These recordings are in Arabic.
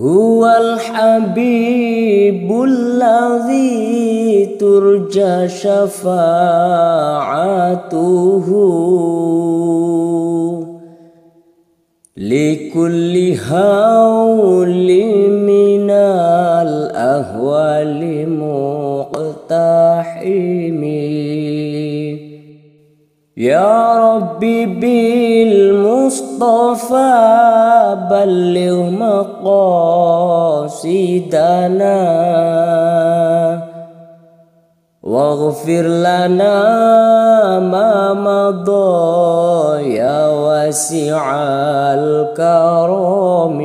هو الحبيب الذي ترجى شفاعته. لكل هول يا ربي بالمصطفى بلغ مقاصدنا واغفر لنا ما مضى يا واسع الكرم.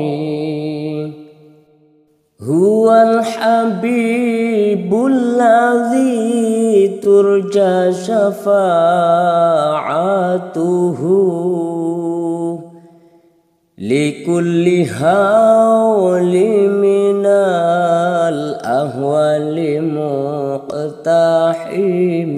هو الحبيب الذي ترجى شفاعته. لكل هول من الأهوال مقتحم.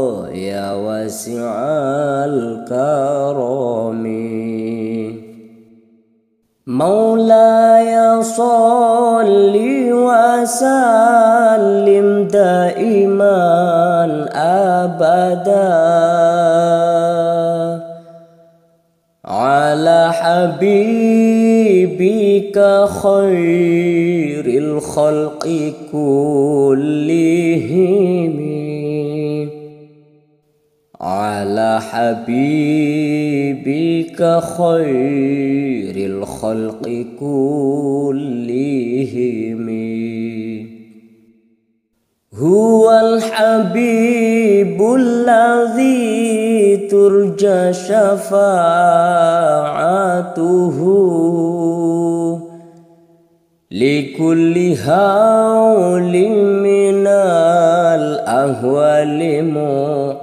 يا واسع الكرم. مولاي صل وسلم دائما أبدا. على حبيبك خير الخلق كلهم. على حبيبك خير الخلق كلهم. هو الحبيب الذي ترجى شفاعته. لكل هول من الأهوال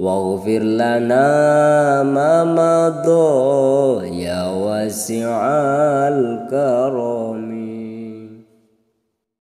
واغفر لنا ما مضى يا واسع الكرم.